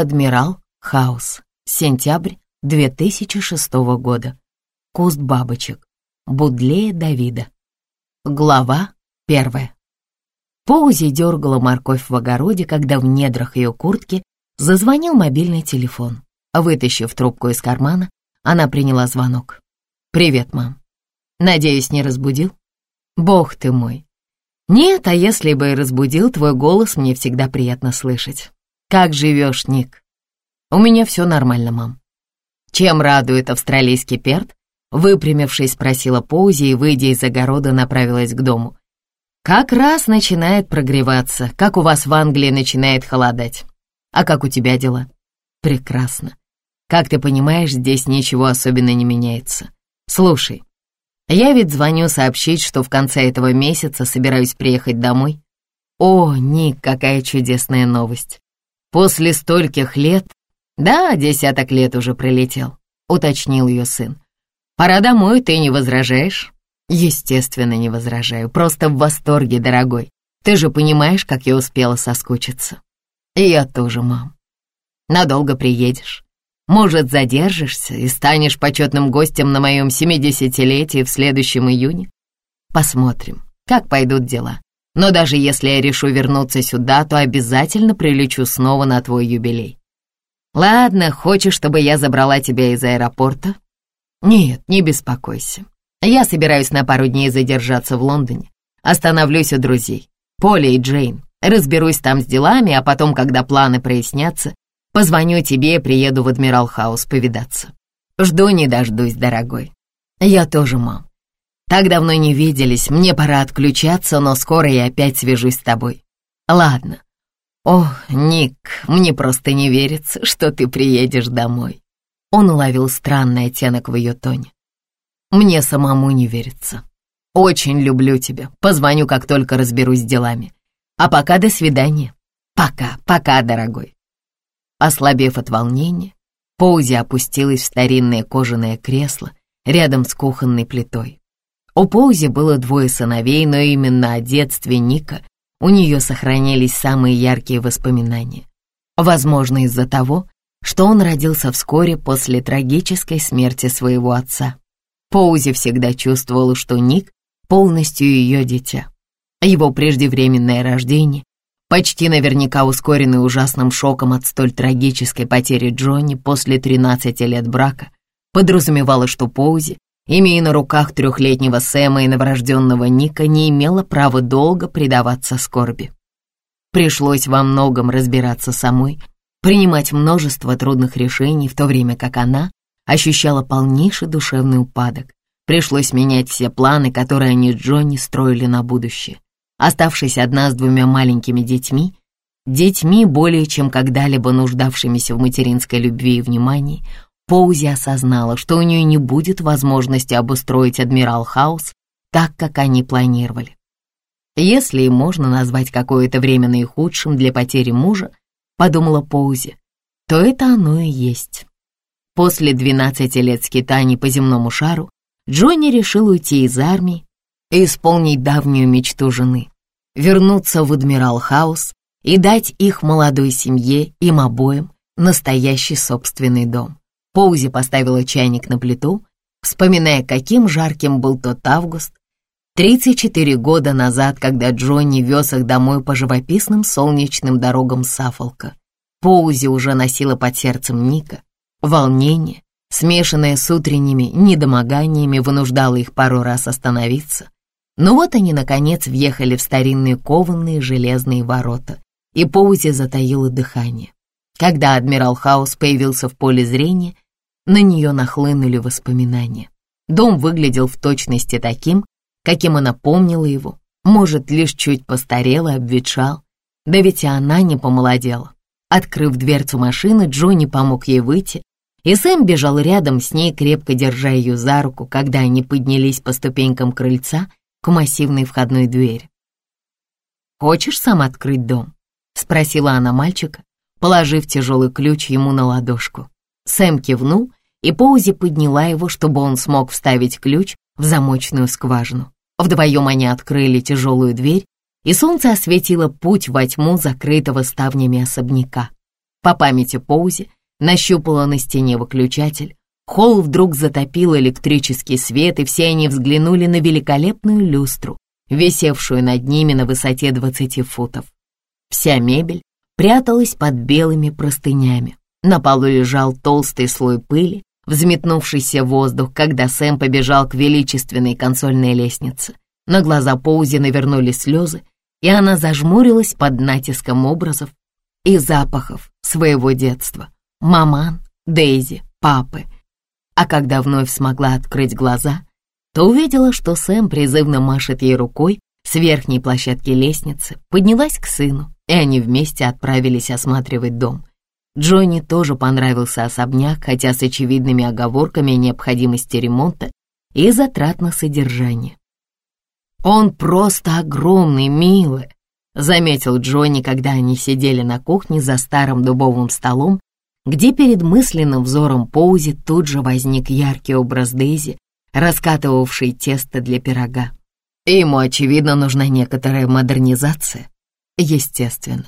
Адмирал Хаус. Сентябрь 2006 года. Куст бабочек. Будлея Давида. Глава первая. Поузи дергала морковь в огороде, когда в недрах ее куртки зазвонил мобильный телефон. Вытащив трубку из кармана, она приняла звонок. «Привет, мам. Надеюсь, не разбудил?» «Бог ты мой. Нет, а если бы и разбудил, твой голос мне всегда приятно слышать. Как живешь, Ник?» «У меня все нормально, мам». «Чем радует австралийский перт?» Выпрямившись, спросила Поузи и, выйдя из огорода, направилась к дому. «Как раз начинает прогреваться, как у вас в Англии начинает холодать. А как у тебя дела?» «Прекрасно. Как ты понимаешь, здесь ничего особенно не меняется. Слушай, я ведь звоню сообщить, что в конце этого месяца собираюсь приехать домой. О, Ник, какая чудесная новость. После стольких лет, да, десяток лет уже пролетел, уточнил ее сын. Пора домой, ты не возражаешь? Естественно, не возражаю, просто в восторге, дорогой. Ты же понимаешь, как я успела соскучиться. И я тоже, мам. Надолго приедешь? Может, задержишься и станешь почетным гостем на моем семидесятилетии в следующем июне? Посмотрим, как пойдут дела. Но даже если я решу вернуться сюда, то обязательно прилечу снова на твой юбилей. Ладно, хочешь, чтобы я забрала тебя из аэропорта? Нет, не беспокойся. Я собираюсь на пару дней задержаться в Лондоне. Остановлюсь у друзей, Поля и Джейн. Разберусь там с делами, а потом, когда планы прояснятся, Позвоню тебе и приеду в Адмирал Хаус повидаться. Жду не дождусь, дорогой. Я тоже, мам. Так давно не виделись, мне пора отключаться, но скоро я опять свяжусь с тобой. Ладно. О, Ник, мне просто не верится, что ты приедешь домой. Он уловил странный оттенок в ее тоне. Мне самому не верится. Очень люблю тебя. Позвоню, как только разберусь с делами. А пока до свидания. Пока, пока, дорогой. Ослабев от волнения, Поузи опустилась в старинное кожаное кресло рядом с кухонной плитой. У Поузи было двое сыновей, но именно о детстве Ника у нее сохранились самые яркие воспоминания. Возможно, из-за того, что он родился вскоре после трагической смерти своего отца. Поузи всегда чувствовала, что Ник полностью ее дитя. Его преждевременное рождение почти наверняка ускоренный ужасным шоком от столь трагической потери Джонни после 13 лет брака, подразумевало, что Поузи, имея на руках трехлетнего Сэма и новорожденного Ника, не имела права долго предаваться скорби. Пришлось во многом разбираться самой, принимать множество трудных решений, в то время как она ощущала полнейший душевный упадок. Пришлось менять все планы, которые они Джонни строили на будущее. Оставшись одна с двумя маленькими детьми, детьми более чем когда-либо нуждавшимися в материнской любви и внимании, Поузи осознала, что у нее не будет возможности обустроить Адмирал Хаус так, как они планировали. Если и можно назвать какое-то время наихудшим для потери мужа, подумала Поузи, то это оно и есть. После 12 лет скитаний по земному шару Джонни решил уйти из армии и исполнить давнюю мечту жены — вернуться в Адмирал Хаус и дать их молодой семье, им обоим, настоящий собственный дом. Поузи поставила чайник на плиту, вспоминая, каким жарким был тот август, 34 года назад, когда Джонни вез их домой по живописным солнечным дорогам Сафолка. Поузи уже носила под сердцем Ника. Волнение, смешанное с утренними недомоганиями, вынуждало их пару раз остановиться. Но вот они, наконец, въехали в старинные кованные железные ворота, и Поузи затаила дыхание. Когда адмирал Хаус появился в поле зрения, на нее нахлынули воспоминания. Дом выглядел в точности таким, каким она помнила его. Может, лишь чуть постарел и обветшал. Да ведь и она не помолодела. Открыв дверцу машины, Джонни помог ей выйти, и Сэм бежал рядом с ней, крепко держа ее за руку, когда они поднялись по ступенькам крыльца к массивной входной двери. «Хочешь сам открыть дом?» — спросила она мальчика, положив тяжелый ключ ему на ладошку. Сэм кивнул, и Поузи подняла его, чтобы он смог вставить ключ в замочную скважину. Вдвоем они открыли тяжелую дверь, и солнце осветило путь во тьму закрытого ставнями особняка. По памяти Поузи нащупала на стене выключатель. Холл вдруг затопил электрический свет, и все они взглянули на великолепную люстру, висевшую над ними на высоте 20 футов. Вся мебель пряталась под белыми простынями. На полу лежал толстый слой пыли, взметнувшийся воздух, когда Сэм побежал к величественной консольной лестнице. На глаза Поузи навернулись слезы, и она зажмурилась под натиском образов и запахов своего детства. Маман, Дейзи, папы. А когда вновь смогла открыть глаза, то увидела, что Сэм призывно машет ей рукой с верхней площадки лестницы, поднялась к сыну, и они вместе отправились осматривать дом. Джонни тоже понравился особняк, хотя с очевидными оговорками о необходимости ремонта и затрат на содержание. «Он просто огромный, милый», — заметил Джонни, когда они сидели на кухне за старым дубовым столом, где перед мысленным взором Поузи тут же возник яркий образ Дейзи, раскатывавшей тесто для пирога. Ему, очевидно, нужна некоторая модернизация. Естественно,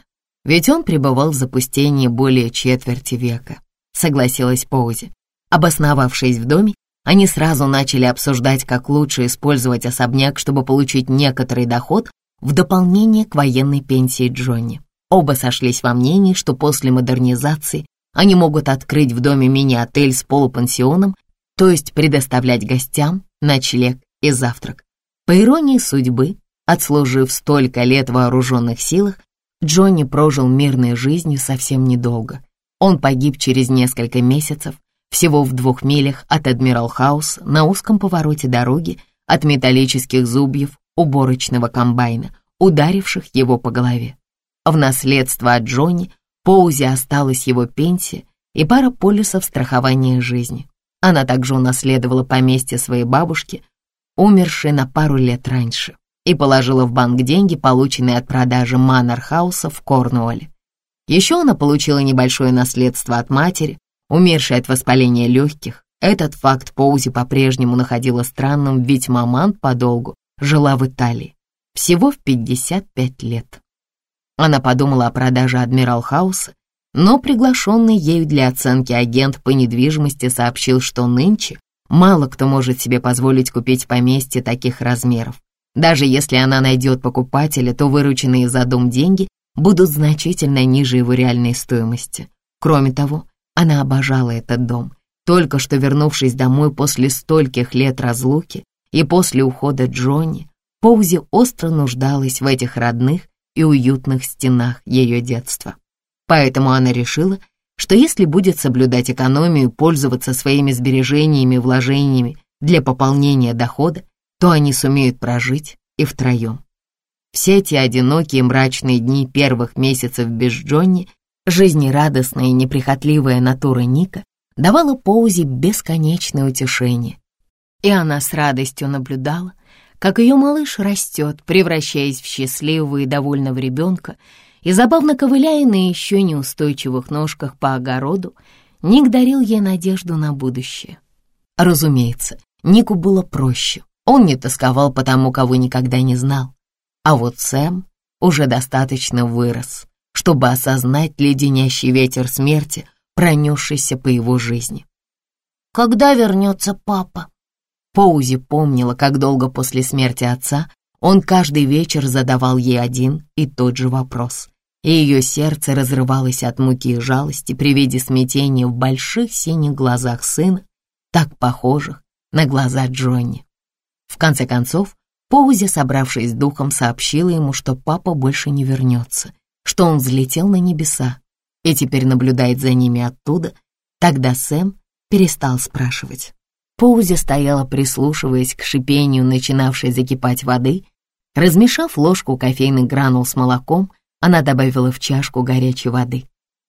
ведь он пребывал в запустении более четверти века, согласилась Поузи. Обосновавшись в доме, они сразу начали обсуждать, как лучше использовать особняк, чтобы получить некоторый доход в дополнение к военной пенсии Джонни. Оба сошлись во мнении, что после модернизации они могут открыть в доме мини-отель с полупансионом, то есть предоставлять гостям ночлег и завтрак. По иронии судьбы, отслужив столько лет в вооруженных силах, Джонни прожил мирной жизнью совсем недолго. Он погиб через несколько месяцев, всего в двух милях от Адмирал Хаус на узком повороте дороги от металлических зубьев уборочного комбайна, ударивших его по голове. В наследство от Джонни Поузи осталась его пенсия и пара полюсов страхования жизни. Она также унаследовала поместье своей бабушки, умершей на пару лет раньше, и положила в банк деньги, полученные от продажи Маннер-хауса в Корнуолле. Еще она получила небольшое наследство от матери, умершей от воспаления легких. Этот факт Поузи по-прежнему находила странным, ведь маман подолгу жила в Италии, всего в 55 лет. Она подумала о продаже Адмирал Хауса, но приглашенный ею для оценки агент по недвижимости сообщил, что нынче мало кто может себе позволить купить поместье таких размеров. Даже если она найдет покупателя, то вырученные за дом деньги будут значительно ниже его реальной стоимости. Кроме того, она обожала этот дом. Только что вернувшись домой после стольких лет разлуки и после ухода Джонни, Поузи остро нуждалась в этих родных и уютных стенах ее детства. Поэтому она решила, что если будет соблюдать экономию и пользоваться своими сбережениями и вложениями для пополнения дохода, то они сумеют прожить и втроем. Все эти одинокие мрачные дни первых месяцев без Джонни Жизнерадостная и неприхотливая натура Ника давала Поузи бесконечное утешение, и она с радостью наблюдала, как ее малыш растет, превращаясь в счастливого и довольного ребенка, и забавно ковыляя на еще неустойчивых ножках по огороду, Ник дарил ей надежду на будущее. Разумеется, Нику было проще, он не тосковал по тому, кого никогда не знал. А вот Сэм уже достаточно вырос, чтобы осознать леденящий ветер смерти, пронесшийся по его жизни. «Когда вернется папа?» Поузи помнила, как долго после смерти отца он каждый вечер задавал ей один и тот же вопрос, и ее сердце разрывалось от муки и жалости при виде смятения в больших синих глазах сына, так похожих на глаза Джонни. В конце концов, Поузи, собравшись с духом, сообщила ему, что папа больше не вернется, что он взлетел на небеса и теперь наблюдает за ними оттуда, тогда Сэм перестал спрашивать. Поузи стояла, прислушиваясь к шипению начинавшей закипать воды. Размешав ложку кофейных гранул с молоком, она добавила в чашку горячей воды.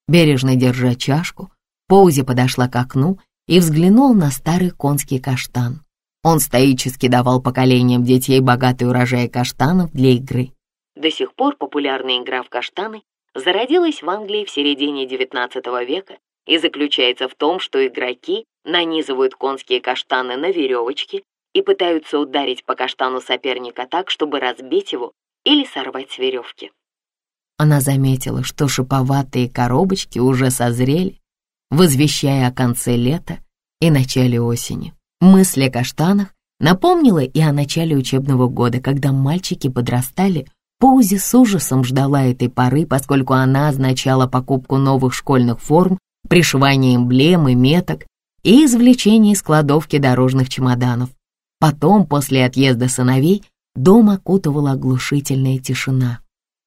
Бережно держа чашку, Поузи подошла к окну и взглянула на старый конский каштан. Он стоически давал поколениям детей богатый урожай каштанов для игры. До сих пор популярная игра в каштаны зародилась в Англии в середине XIX века и заключается в том, что игроки нанизывают конские каштаны на веревочки и пытаются ударить по каштану соперника так, чтобы разбить его или сорвать с веревки. она заметила, что шиповатые коробочки уже созрели, возвещая о конце лета и начале осени. Мысль о каштанах напомнила и о начале учебного года, когда мальчики подрастали. Поузи с ужасом ждала этой поры, поскольку она означала покупку новых школьных форм, пришивание эмблем и меток и извлечение из кладовки дорожных чемоданов. Потом, после отъезда сыновей, дом окутывала оглушительная тишина.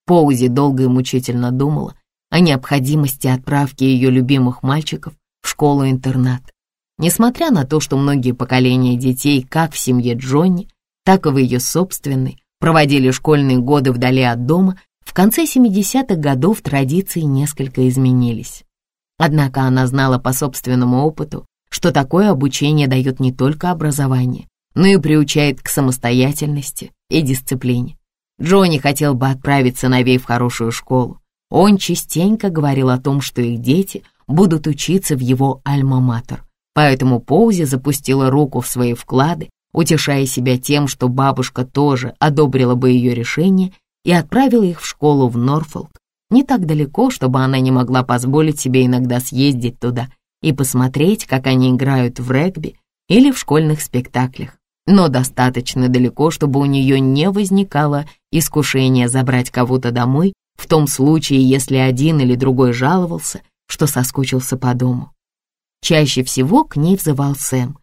Поузи долго и мучительно думала о необходимости отправки ее любимых мальчиков в школу-интернат. Несмотря на то, что многие поколения детей, как в семье Джонни, так и в ее собственной, проводили школьные годы вдали от дома, в конце 70-х годов традиции несколько изменились. Однако она знала по собственному опыту, что такое обучение дает не только образование, но и приучает к самостоятельности и дисциплине. Джонни хотел бы отправить сыновей в хорошую школу. Он частенько говорил о том, что их дети будут учиться в его альма-матер, Поэтому Поузи запустила руку в свои вклады, утешая себя тем, что бабушка тоже одобрила бы ее решение и отправила их в школу в Норфолк, не так далеко, чтобы она не могла позволить себе иногда съездить туда и посмотреть, как они играют в регби или в школьных спектаклях, но достаточно далеко, чтобы у нее не возникало искушения забрать кого-то домой в том случае, если один или другой жаловался, что соскучился по дому. Чаще всего к ней взывал Сэм.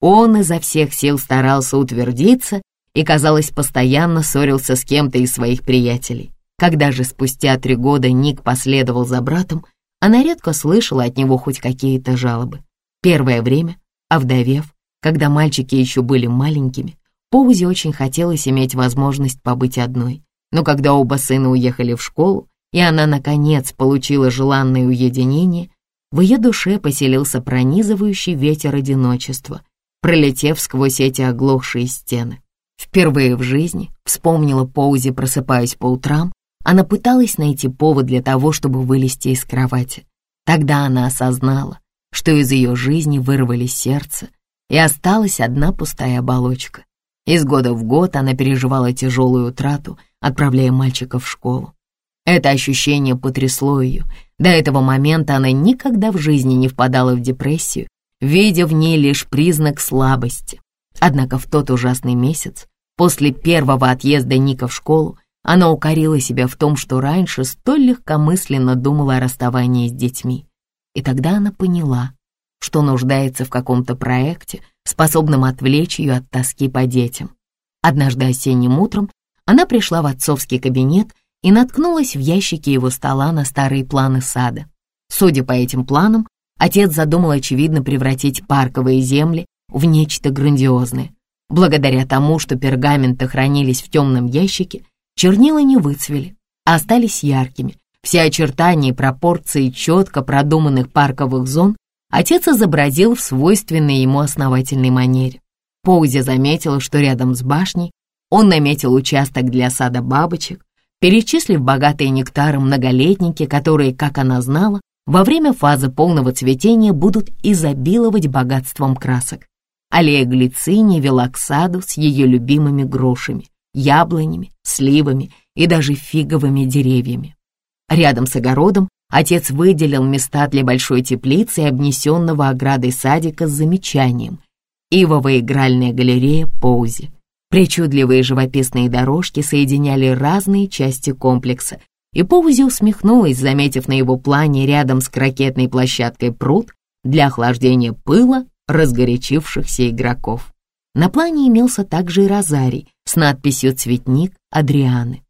Он изо всех сил старался утвердиться и, казалось, постоянно ссорился с кем-то из своих приятелей. Когда же спустя три года Ник последовал за братом, она редко слышала от него хоть какие-то жалобы. Первое время, овдовев, когда мальчики еще были маленькими, Поузи очень хотелось иметь возможность побыть одной. Но когда оба сына уехали в школу, и она, наконец, получила желанное уединение, в ее душе поселился пронизывающий ветер одиночества, пролетев сквозь эти оглохшие стены. Впервые в жизни, вспомнила Поузи, просыпаясь по утрам, она пыталась найти повод для того, чтобы вылезти из кровати. Тогда она осознала, что из ее жизни вырвали сердце, и осталась одна пустая оболочка. Из года в год она переживала тяжелую утрату, отправляя мальчика в школу. Это ощущение потрясло ее, до этого момента она никогда в жизни не впадала в депрессию, видя в ней лишь признак слабости. Однако в тот ужасный месяц, после первого отъезда Ника в школу, она укорила себя в том, что раньше столь легкомысленно думала о расставании с детьми. И тогда она поняла, что нуждается в каком-то проекте, способном отвлечь ее от тоски по детям. Однажды осенним утром она пришла в отцовский кабинет и наткнулась в ящике его стола на старые планы сада. Судя по этим планам, отец задумал, очевидно, превратить парковые земли в нечто грандиозное. Благодаря тому, что пергаменты хранились в темном ящике, чернила не выцвели, а остались яркими. Все очертания и пропорции четко продуманных парковых зон отец изобразил в свойственной ему основательной манере. Поузи заметила, что рядом с башней он наметил участок для сада бабочек, перечислив богатые нектары многолетники, которые, как она знала, во время фазы полного цветения будут изобиловать богатством красок. Аллея глицини вела к саду с ее любимыми грушами, яблонями, сливами и даже фиговыми деревьями. Рядом с огородом отец выделил места для большой теплицы и обнесенного оградой садика с замечанием «Ивовая игральная галерея Поузи». Причудливые живописные дорожки соединяли разные части комплекса, и Поузи усмехнулась, заметив на его плане рядом с крокетной площадкой пруд для охлаждения пыла разгорячившихся игроков. На плане имелся также и розарий с надписью «Цветник Адрианы».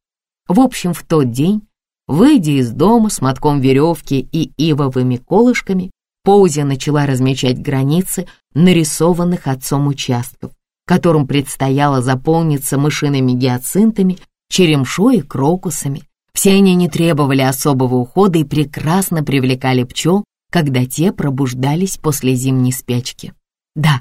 В общем, в тот день, выйдя из дома с мотком веревки и ивовыми колышками, Поузи начала размечать границы нарисованных отцом участков, которым предстояло заполниться мышиными гиацинтами, черемшой и крокусами. Все они не требовали особого ухода и прекрасно привлекали пчел, когда те пробуждались после зимней спячки. Да,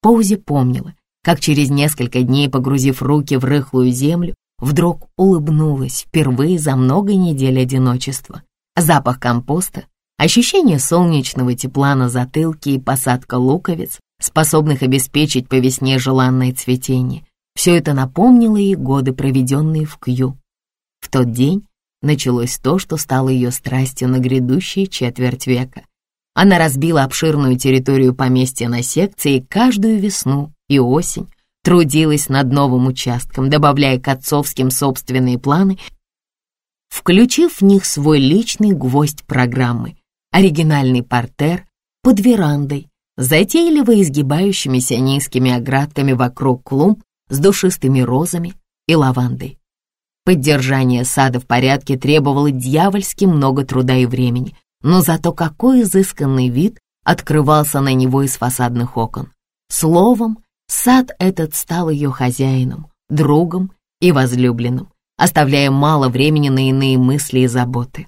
Поузи помнила, как через несколько дней, погрузив руки в рыхлую землю, вдруг улыбнулась впервые за много недель одиночества. Запах компоста, ощущение солнечного тепла на затылке и посадка луковиц способных обеспечить по весне желанное цветение. Все это напомнило ей годы, проведенные в Кью. В тот день началось то, что стало ее страстью на грядущие четверть века. Она разбила обширную территорию поместья на секции каждую весну и осень трудилась над новым участком, добавляя к отцовским собственные планы, включив в них свой личный гвоздь программы, оригинальный портер под верандой, затейливо изгибающимися низкими оградками вокруг клумб с душистыми розами и лавандой. Поддержание сада в порядке требовало дьявольски много труда и времени, но зато какой изысканный вид открывался на него из фасадных окон. Словом, сад этот стал ее хозяином, другом и возлюбленным, оставляя мало времени на иные мысли и заботы.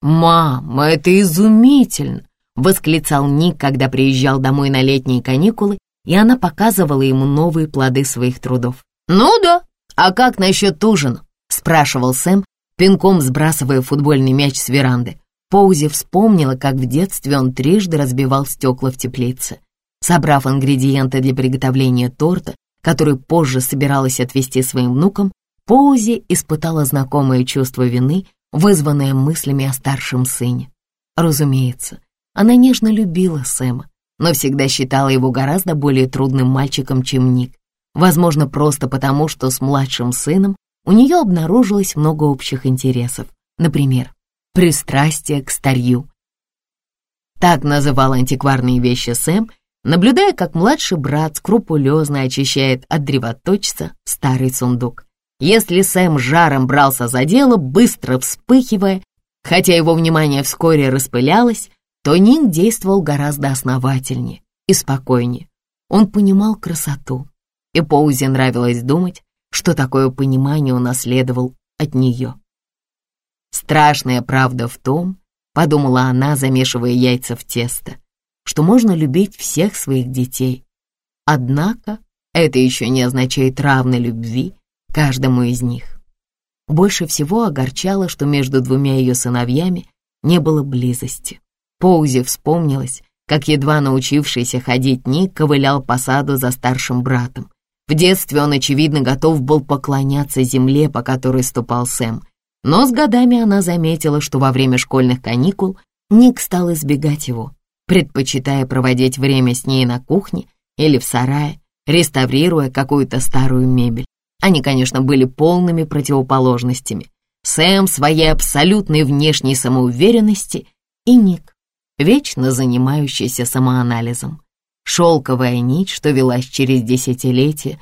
«Мам, это изумительно!» — восклицал Ник, когда приезжал домой на летние каникулы, и она показывала ему новые плоды своих трудов. «Ну да, а как насчет ужина?» — спрашивал Сэм, пинком сбрасывая футбольный мяч с веранды. Поузи вспомнила, как в детстве он трижды разбивал стекла в теплице. Собрав ингредиенты для приготовления торта, который позже собиралась отвезти своим внукам, Поузи испытала знакомое чувство вины, вызванное мыслями о старшем сыне. Разумеется, она нежно любила Сэма, но всегда считала его гораздо более трудным мальчиком, чем Ник. Возможно, просто потому, что с младшим сыном у нее обнаружилось много общих интересов. Например, пристрастие к старью. Так называл антикварные вещи Сэм, наблюдая, как младший брат скрупулезно очищает от древоточца старый сундук. Если Сэм жаром брался за дело, быстро вспыхивая, хотя его внимание вскоре распылялось, то Ник действовал гораздо основательнее и спокойнее. Он понимал красоту, и Поузе нравилось думать, что такое понимание унаследовал от нее. Страшная правда в том, подумала она, замешивая яйца в тесто, что можно любить всех своих детей. Однако это еще не означает равной любви каждому из них. Больше всего огорчало, что между двумя ее сыновьями не было близости. Поузе вспомнилось, как едва научившийся ходить Ник ковылял по саду за старшим братом. В детстве он, очевидно, готов был поклоняться земле, по которой ступал Сэм, но с годами она заметила, что во время школьных каникул Ник стал избегать его, предпочитая проводить время с ней на кухне или в сарае, реставрируя какую-то старую мебель. Они, конечно, были полными противоположностями. Сэм своей абсолютной внешней самоуверенности и Ник, вечно занимающийся самоанализом. Шелковая нить, что велась через десятилетия,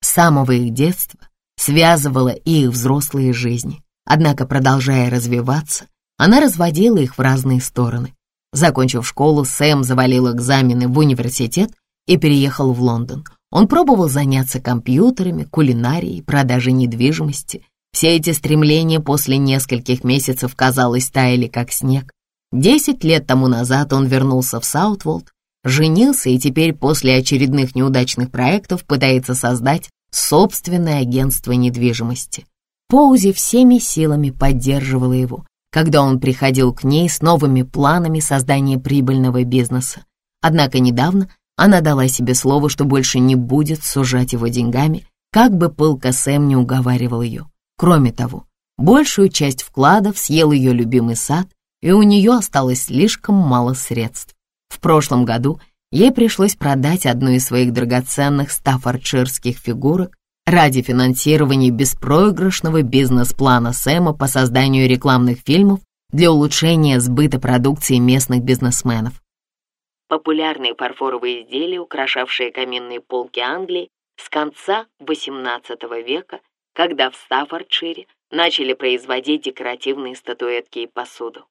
с самого их детства, связывала их взрослые жизни. Однако, продолжая развиваться, она разводила их в разные стороны. Закончив школу, Сэм завалил экзамены в университет и переехал в Лондон. Он пробовал заняться компьютерами, кулинарией, продажей недвижимости. Все эти стремления после нескольких месяцев, казалось, таяли как снег. Десять лет тому назад он вернулся в Саутволд, женился и теперь после очередных неудачных проектов пытается создать собственное агентство недвижимости. Поузи всеми силами поддерживала его, когда он приходил к ней с новыми планами создания прибыльного бизнеса. Однако недавно она дала себе слово, что больше не будет сужать его деньгами, как бы пылко Сэм не уговаривал ее. Кроме того, большую часть вкладов съел ее любимый сад, и у нее осталось слишком мало средств. В прошлом году ей пришлось продать одну из своих драгоценных стаффордширских фигурок ради финансирования беспроигрышного бизнес-плана Сэма по созданию рекламных фильмов для улучшения сбыта продукции местных бизнесменов. Популярные фарфоровые изделия, украшавшие каминные полки Англии с конца XVIII века, когда в Стаффордшире начали производить декоративные статуэтки и посуду.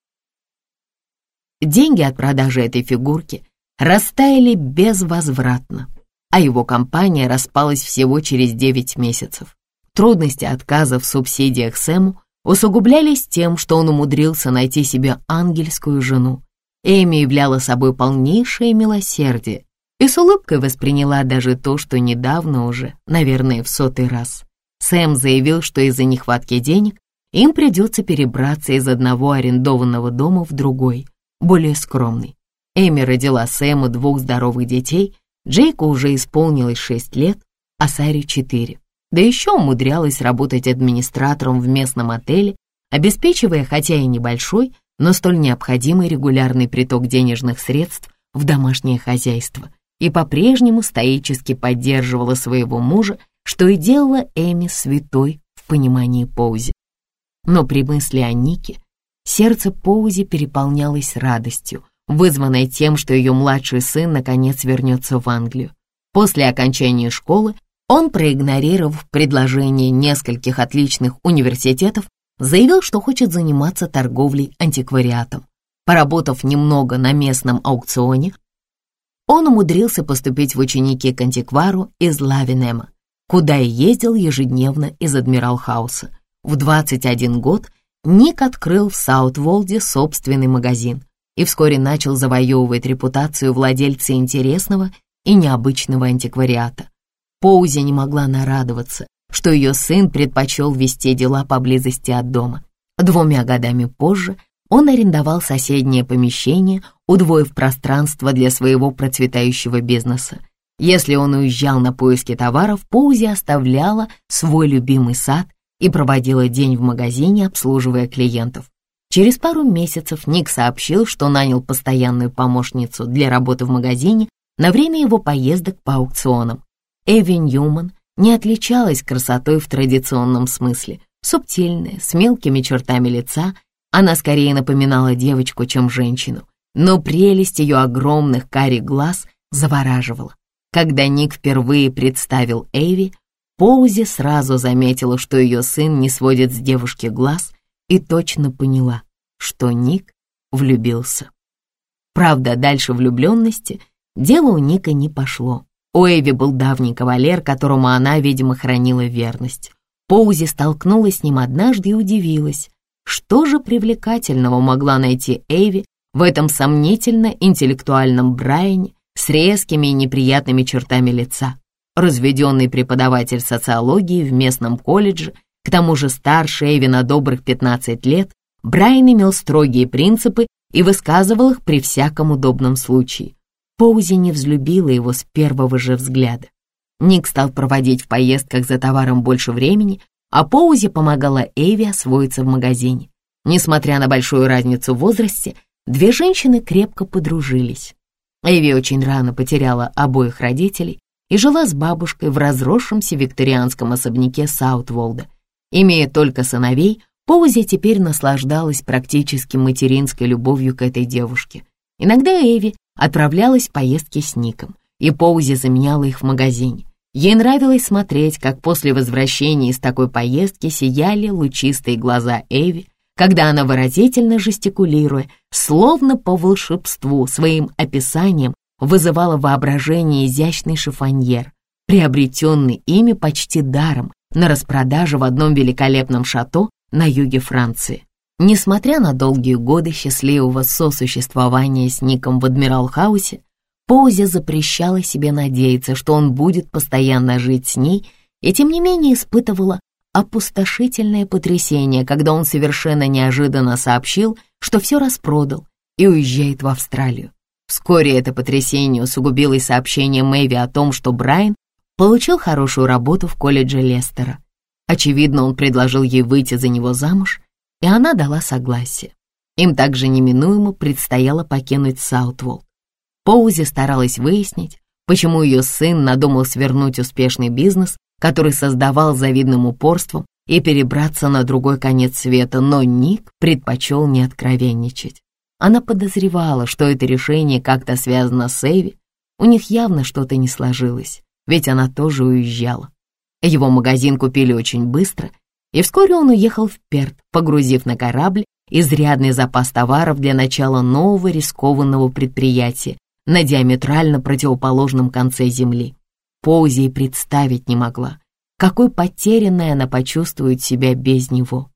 Деньги от продажи этой фигурки растаяли безвозвратно а его компания распалась всего через 9 месяцев. Трудности отказа в субсидиях Сэму усугублялись тем, что он умудрился найти себе ангельскую жену. Эми являла собой полнейшее милосердие и с улыбкой восприняла даже то, что недавно уже, наверное, в сотый раз. Сэм заявил, что из-за нехватки денег им придется перебраться из одного арендованного дома в другой, более скромный. Эми родила Сэму двух здоровых детей Джейку уже исполнилось шесть лет, а Саре четыре. Да еще умудрялась работать администратором в местном отеле, обеспечивая хотя и небольшой, но столь необходимый регулярный приток денежных средств в домашнее хозяйство и по-прежнему стоически поддерживала своего мужа, что и делала Эми святой в понимании Поузи. Но при мысли о Нике сердце Поузи переполнялось радостью, вызванной тем, что ее младший сын наконец вернется в Англию. После окончания школы он, проигнорировав предложение нескольких отличных университетов, заявил, что хочет заниматься торговлей антиквариатом. Поработав немного на местном аукционе, он умудрился поступить в ученики к антиквару из Лавинема, куда и ездил ежедневно из Адмиралхауса. В 21 год Ник открыл в Саутволде собственный магазин и вскоре начал завоевывать репутацию владельца интересного и необычного антиквариата. Поузи не могла нарадоваться, что ее сын предпочел вести дела поблизости от дома. Двумя годами позже он арендовал соседнее помещение, удвоив пространство для своего процветающего бизнеса. Если он уезжал на поиски товаров, Поузи оставляла свой любимый сад и проводила день в магазине, обслуживая клиентов. Через пару месяцев Ник сообщил, что нанял постоянную помощницу для работы в магазине на время его поездок по аукционам. Эви Ньюман не отличалась красотой в традиционном смысле. Субтильная, с мелкими чертами лица, она скорее напоминала девочку, чем женщину, но прелесть ее огромных карих глаз завораживала. Когда Ник впервые представил Эви, Поузи сразу заметила, что ее сын не сводит с девушки глаз и точно поняла, что Ник влюбился. Правда, дальше влюбленности дело у Ника не пошло. У Эви был давний кавалер, которому она, видимо, хранила верность. Поузи столкнулась с ним однажды и удивилась, что же привлекательного могла найти Эви в этом сомнительно интеллектуальном Брайане с резкими и неприятными чертами лица? Разведенный преподаватель социологии в местном колледже, к тому же старше Эви на добрых 15 лет, Брайан имел строгие принципы и высказывал их при всяком удобном случае. Поузи не взлюбила его с первого же взгляда. Ник стал проводить в поездках за товаром больше времени, а Поузи помогала Эви освоиться в магазине. Несмотря на большую разницу в возрасте, две женщины крепко подружились. Эви очень рано потеряла обоих родителей и жила с бабушкой в разросшемся викторианском особняке Саутволда. Имея только сыновей, Поузи теперь наслаждалась практически материнской любовью к этой девушке. Иногда Эви отправлялась в поездки с Ником, и Поузи заменяла их в магазине. Ей нравилось смотреть, как после возвращения из такой поездки сияли лучистые глаза Эви, когда она выразительно жестикулируя, словно по волшебству, своим описанием вызывала воображение изящный шифоньер, приобретенный ими почти даром на распродаже в одном великолепном шато на юге Франции. Несмотря на долгие годы счастливого сосуществования с Ником в Адмирал-хаусе, Поузи запрещала себе надеяться, что он будет постоянно жить с ней, и тем не менее испытывала опустошительное потрясение, когда он совершенно неожиданно сообщил, что все распродал и уезжает в Австралию. Вскоре это потрясение усугубилось сообщением Мэйви о том, что Брайан получил хорошую работу в колледже Лестера. Очевидно, он предложил ей выйти за него замуж, и она дала согласие. Им также неминуемо предстояло покинуть Саутволд. Поузи старалась выяснить, почему ее сын надумал свернуть успешный бизнес, который создавал завидным упорством, и перебраться на другой конец света, но Ник предпочел не откровенничать. Она подозревала, что это решение как-то связано с Эви. У них явно что-то не сложилось, ведь она тоже уезжала. Его магазин купили очень быстро, и вскоре он уехал в Перт, погрузив на корабль изрядный запас товаров для начала нового рискованного предприятия, на диаметрально противоположном конце земли. Поузи и представить не могла, какой потерянной она почувствует себя без него.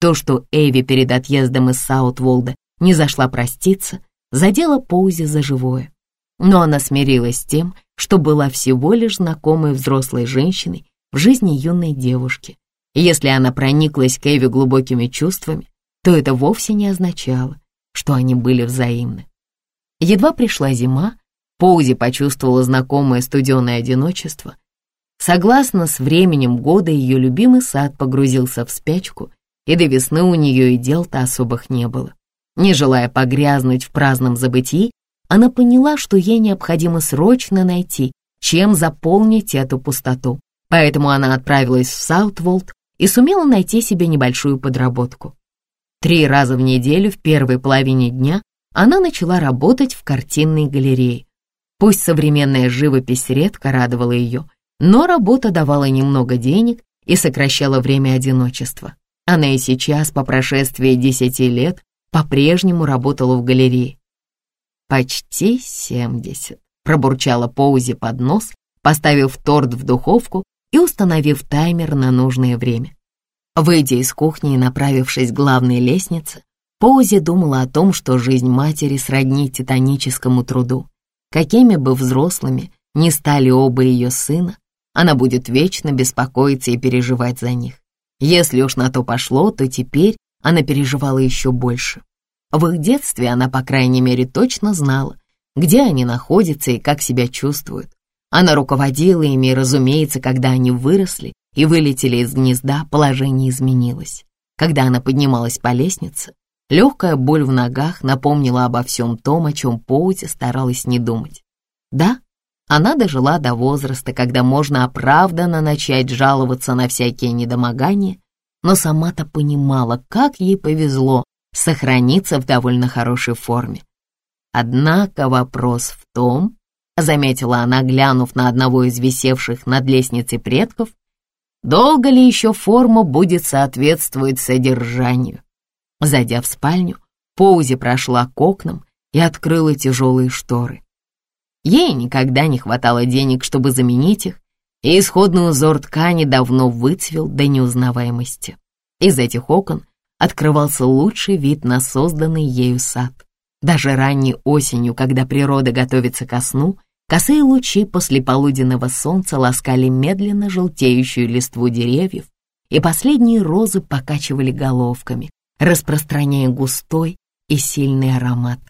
То, что Эви перед отъездом из Саутволда не зашла проститься, задело Поузи за живое. Но она смирилась с тем, что была всего лишь знакомой взрослой женщиной в жизни юной девушки. Если она прониклась к Эви глубокими чувствами, то это вовсе не означало, что они были взаимны. Едва пришла зима, Поузи почувствовала знакомое студеное одиночество. Согласно с временем года ее любимый сад погрузился в спячку, и до весны у нее и дел-то особых не было. Не желая погрязнуть в праздном забытии, она поняла, что ей необходимо срочно найти, чем заполнить эту пустоту. Поэтому она отправилась в Саутволд и сумела найти себе небольшую подработку. Три раза в неделю в первой половине дня она начала работать в картинной галерее. Пусть современная живопись редко радовала ее, но работа давала немного денег и сокращала время одиночества. Она и сейчас, по прошествии десяти лет, по-прежнему работала в галерее. «Почти семьдесят», — пробурчала Поузи под нос, поставив торт в духовку и установив таймер на нужное время. Выйдя из кухни и направившись к главной лестнице, Поузи думала о том, что жизнь матери сродни титаническому труду. Какими бы взрослыми ни стали оба ее сына, она будет вечно беспокоиться и переживать за них. Если уж на то пошло, то теперь она переживала еще больше. В их детстве она, по крайней мере, точно знала, где они находятся и как себя чувствуют. Она руководила ими, разумеется, когда они выросли и вылетели из гнезда, положение изменилось. Когда она поднималась по лестнице, легкая боль в ногах напомнила обо всем том, о чем Поути старалась не думать. Да, она дожила до возраста, когда можно оправданно начать жаловаться на всякие недомогания, но сама-то понимала, как ей повезло, сохраниться в довольно хорошей форме. Однако вопрос в том, заметила она, глянув на одного из висевших над лестницей предков, долго ли еще форма будет соответствовать содержанию. Зайдя в спальню, Поузи прошла к окнам и открыла тяжелые шторы. Ей никогда не хватало денег, чтобы заменить их, и исходный узор ткани давно выцвел до неузнаваемости. Из этих окон открывался лучший вид на созданный ею сад. Даже ранней осенью, когда природа готовится ко сну, косые лучи после полуденного солнца ласкали медленно желтеющую листву деревьев, и последние розы покачивали головками, распространяя густой и сильный аромат.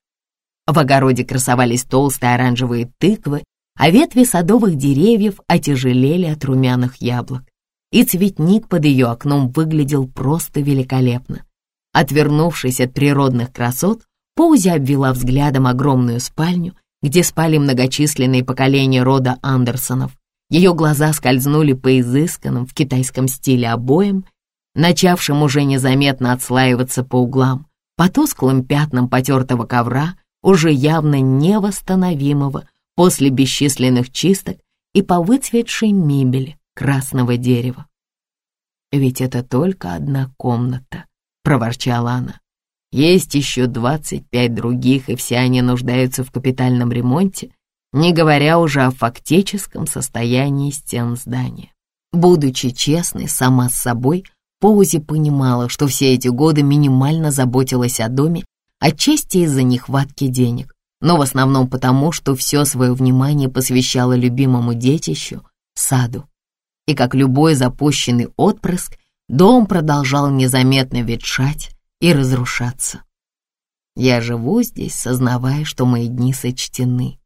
В огороде красовались толстые оранжевые тыквы, а ветви садовых деревьев отяжелели от румяных яблок и цветник под ее окном выглядел просто великолепно. Отвернувшись от природных красот, Поузи обвела взглядом огромную спальню, где спали многочисленные поколения рода Андерсонов. Ее глаза скользнули по изысканным в китайском стиле обоям, начавшим уже незаметно отслаиваться по углам, по тусклым пятнам потертого ковра, уже явно невосстановимого после бесчисленных чисток и по выцветшей мебели, красного дерева. «Ведь это только одна комната», — проворчала она. «Есть еще двадцать пять других, и все они нуждаются в капитальном ремонте, не говоря уже о фактическом состоянии стен здания». Будучи честной сама с собой, Поузи понимала, что все эти годы минимально заботилась о доме, отчасти из-за нехватки денег, но в основном потому, что все свое внимание посвящала любимому детищу — саду и как любой запущенный отпрыск, дом продолжал незаметно ветшать и разрушаться. Я живу здесь, сознавая, что мои дни сочтены.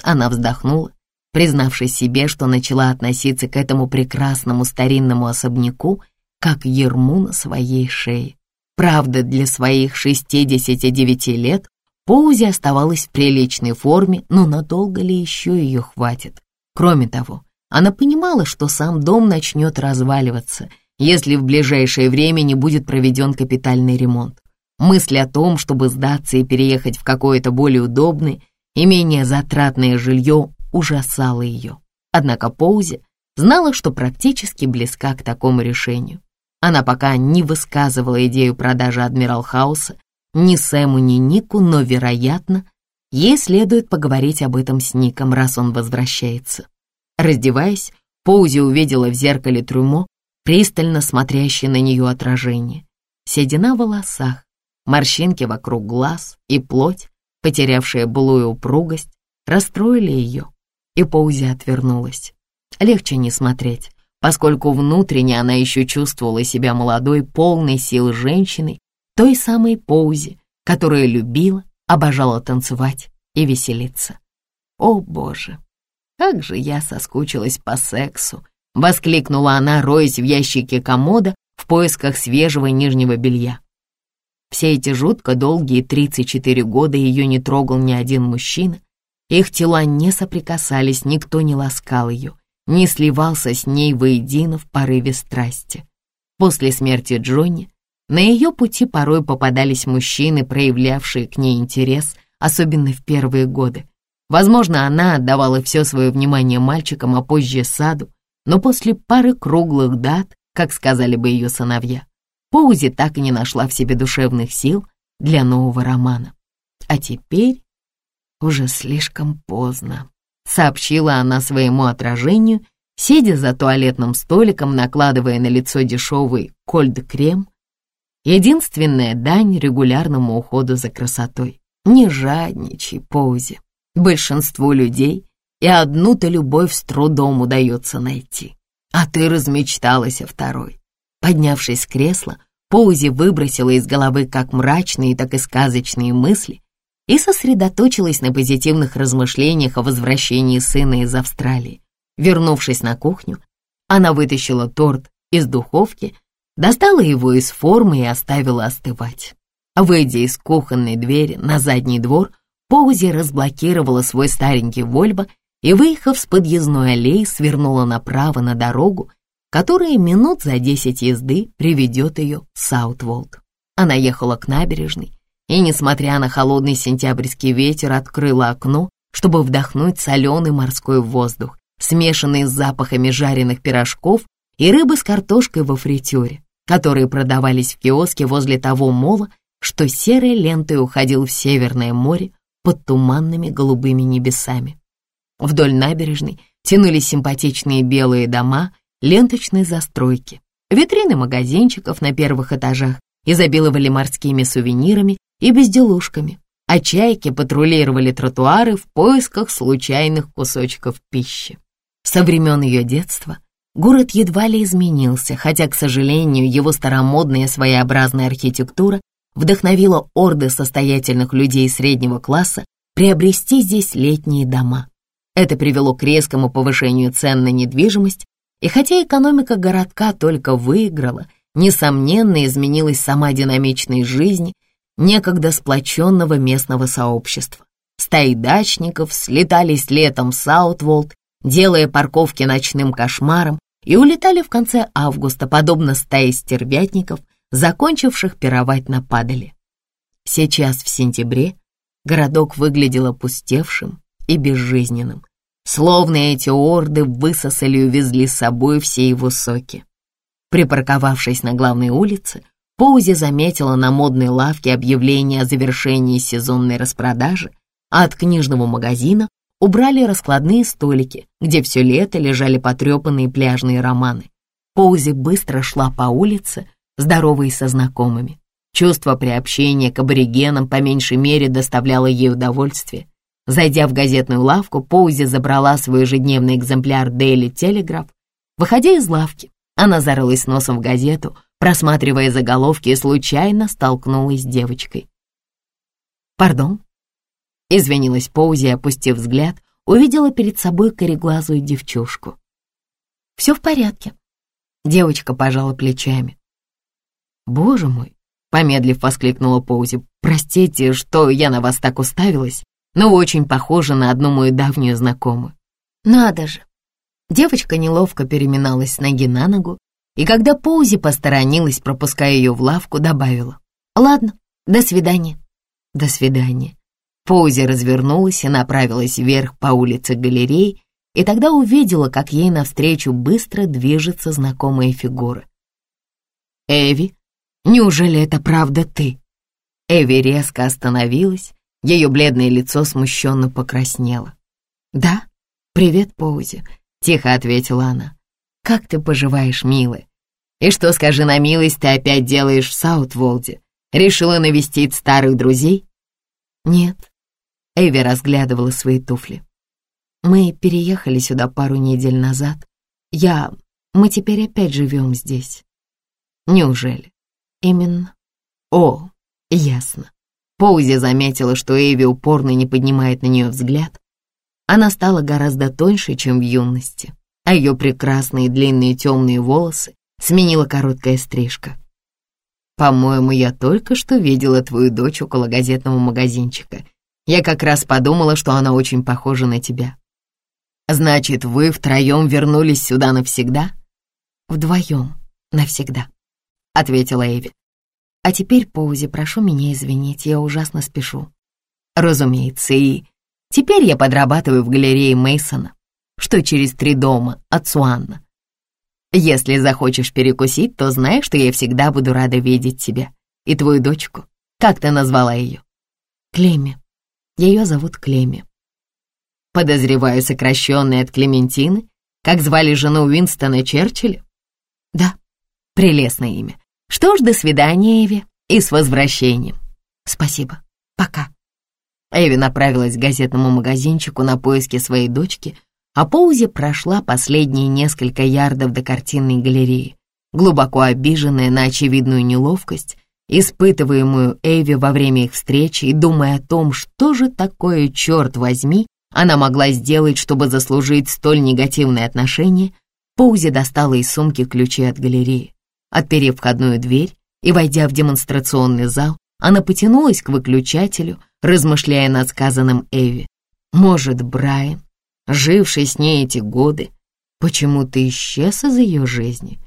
Она вздохнула, признавшись себе, что начала относиться к этому прекрасному старинному особняку как ерму на своей шее. Правда, для своих 69 лет Поузи оставалась в приличной форме, но надолго ли еще ее хватит? Кроме того, она понимала, что сам дом начнет разваливаться, если в ближайшее время не будет проведен капитальный ремонт. Мысль о том, чтобы сдаться и переехать в какое-то более удобное и менее затратное жилье, ужасала ее. Однако Поузи знала, что практически близка к такому решению. Она пока не высказывала идею продажи Адмирал Хауса ни Сэму, ни Нику, но, вероятно, ей следует поговорить об этом с Ником, раз он возвращается. Раздеваясь, Поузи увидела в зеркале трюмо пристально смотрящее на нее отражение. Седина в волосах, морщинки вокруг глаз и плоть, потерявшая былую упругость, расстроили ее, и Поузи отвернулась. Легче не смотреть, поскольку внутренне она еще чувствовала себя молодой, полной силы женщиной, той самой Поузи, которая любила, обожала танцевать и веселиться. О, Боже! Как же я соскучилась по сексу!» — воскликнула она, роясь в ящике комода в поисках свежего нижнего белья. Все эти жутко долгие 34 года ее не трогал ни один мужчина, их тела не соприкасались, никто не ласкал ее, не сливался с ней воедино в порыве страсти. После смерти Джонни на ее пути порой попадались мужчины, проявлявшие к ней интерес, особенно в первые годы. Возможно, она отдавала все свое внимание мальчикам, а позже саду, но после пары круглых дат, как сказали бы ее сыновья, Поузи так и не нашла в себе душевных сил для нового романа. А теперь уже слишком поздно, сообщила она своему отражению, сидя за туалетным столиком, накладывая на лицо дешевый кольд-крем, единственная дань регулярному уходу за красотой. Не жадничай, Поузи. Большинству людей и одну-то любовь с трудом удается найти. А ты размечталась о второй. Поднявшись с кресла, Поузи выбросила из головы как мрачные, так и сказочные мысли и сосредоточилась на позитивных размышлениях о возвращении сына из Австралии. Вернувшись на кухню, она вытащила торт из духовки, достала его из формы и оставила остывать. Выйдя из кухонной двери на задний двор, Поузи разблокировала свой старенький Вольво и, выехав с подъездной аллеи, свернула направо на дорогу, которая минут за десять езды приведет ее в Саутволд. Она ехала к набережной и, несмотря на холодный сентябрьский ветер, открыла окно, чтобы вдохнуть соленый морской воздух, смешанный с запахами жареных пирожков и рыбы с картошкой во фритюре, которые продавались в киоске возле того мола, что серой лентой уходил в Северное море под туманными голубыми небесами. Вдоль набережной тянулись симпатичные белые дома ленточной застройки. Витрины магазинчиков на первых этажах изобиловали морскими сувенирами и безделушками, а чайки патрулировали тротуары в поисках случайных кусочков пищи. Со времен ее детства город едва ли изменился, хотя, к сожалению, его старомодная своеобразная архитектура вдохновила орды состоятельных людей среднего класса приобрести здесь летние дома. Это привело к резкому повышению цен на недвижимость, и хотя экономика городка только выиграла, несомненно изменилась сама динамичность жизни некогда сплоченного местного сообщества. Стаи дачников слетались летом в Саутволд, делая парковки ночным кошмаром, и улетали в конце августа, подобно стае стервятников – закончивших пировать на падали. Сейчас, в сентябре, городок выглядел опустевшим и безжизненным, словно эти орды высосали и увезли с собой все его соки. Припарковавшись на главной улице, Поузи заметила на модной лавке объявление о завершении сезонной распродажи, а от книжного магазина убрали раскладные столики, где все лето лежали потрепанные пляжные романы. Поузи быстро шла по улице, здоровой со знакомыми. Чувство приобщения к аборигенам по меньшей мере доставляло ей удовольствие. Зайдя в газетную лавку, Поузи забрала свой ежедневный экземпляр Daily Telegraph. Выходя из лавки, она зарылась носом в газету, просматривая заголовки и случайно столкнулась с девочкой. «Пардон?» Извинилась Поузи, опустив взгляд, увидела перед собой кореглазую девчушку. «Все в порядке». Девочка пожала плечами. «Боже мой!» — помедлив воскликнула Поузи. «Простите, что я на вас так уставилась, но вы очень похожи на одну мою давнюю знакомую». «Надо же!» Девочка неловко переминалась с ноги на ногу, и когда Поузи посторонилась, пропуская ее в лавку, добавила. «Ладно, до свидания». «До свидания». Поузи развернулась и направилась вверх по улице галереи, и тогда увидела, как ей навстречу быстро движется знакомая фигура. Эви Неужели это правда ты?» Эви резко остановилась, ее бледное лицо смущенно покраснело. «Да, привет, Поузи», — тихо ответила она. «Как ты поживаешь, милая? И что, скажи на милость, ты опять делаешь в Саутволде? Решила навестить старых друзей?» «Нет», — Эви разглядывала свои туфли. «Мы переехали сюда пару недель назад. Я... Мы теперь опять живем здесь». «Неужели?» Именно. О, ясно. Поузи заметила, что Эви упорно не поднимает на нее взгляд. Она стала гораздо тоньше, чем в юности, а ее прекрасные длинные темные волосы сменила короткая стрижка. «По-моему, я только что видела твою дочь около газетного магазинчика. Я как раз подумала, что она очень похожа на тебя. Значит, вы втроем вернулись сюда навсегда?» «Вдвоем, навсегда», — ответила Эви. «А теперь, Поузи, прошу меня извинить, я ужасно спешу». «Разумеется, и теперь я подрабатываю в галерее Мейсона, что через три дома от Суанна. Если захочешь перекусить, то знай, что я всегда буду рада видеть тебя и твою дочку. Как ты назвала ее? Клеми. Ее зовут Клеми. Подозреваю, сокращенная от Клементины, как звали жену Уинстона Черчилля? Да, прелестное имя. Что ж, до свидания, Эви, и с возвращением. Спасибо. Пока. Эви направилась к газетному магазинчику на поиски своей дочки, а Поузи прошла последние несколько ярдов до картинной галереи, глубоко обиженная на очевидную неловкость, испытываемую Эви во время их встречи и думая о том, что же такое, черт возьми, она могла сделать, чтобы заслужить столь негативное отношение, Поузи достала из сумки ключи от галереи. Отперев входную дверь и войдя в демонстрационный зал, она потянулась к выключателю, размышляя над сказанным Эви. Может, Брайан живший с ней эти годы, почему-то исчез из ее жизни.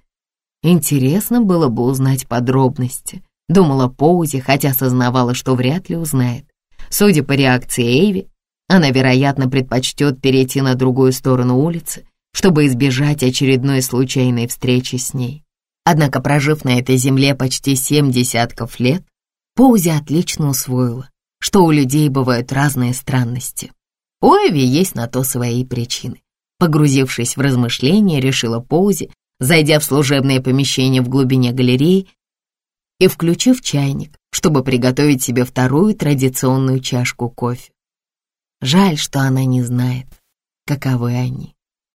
Интересно было бы узнать подробности, думала Поузи, хотя осознавала, что вряд ли узнает. Судя по реакции Эйви, она, вероятно, предпочтет перейти на другую сторону улицы, чтобы избежать очередной случайной встречи с ней. Однако, прожив на этой земле почти семь десятков лет, Поузи отлично усвоила, что у людей бывают разные странности. У Эви есть на то свои причины. Погрузившись в размышления, решила Поузи, зайдя в служебное помещение в глубине галереи и включив чайник, чтобы приготовить себе вторую традиционную чашку кофе. Жаль, что она не знает, каковы они.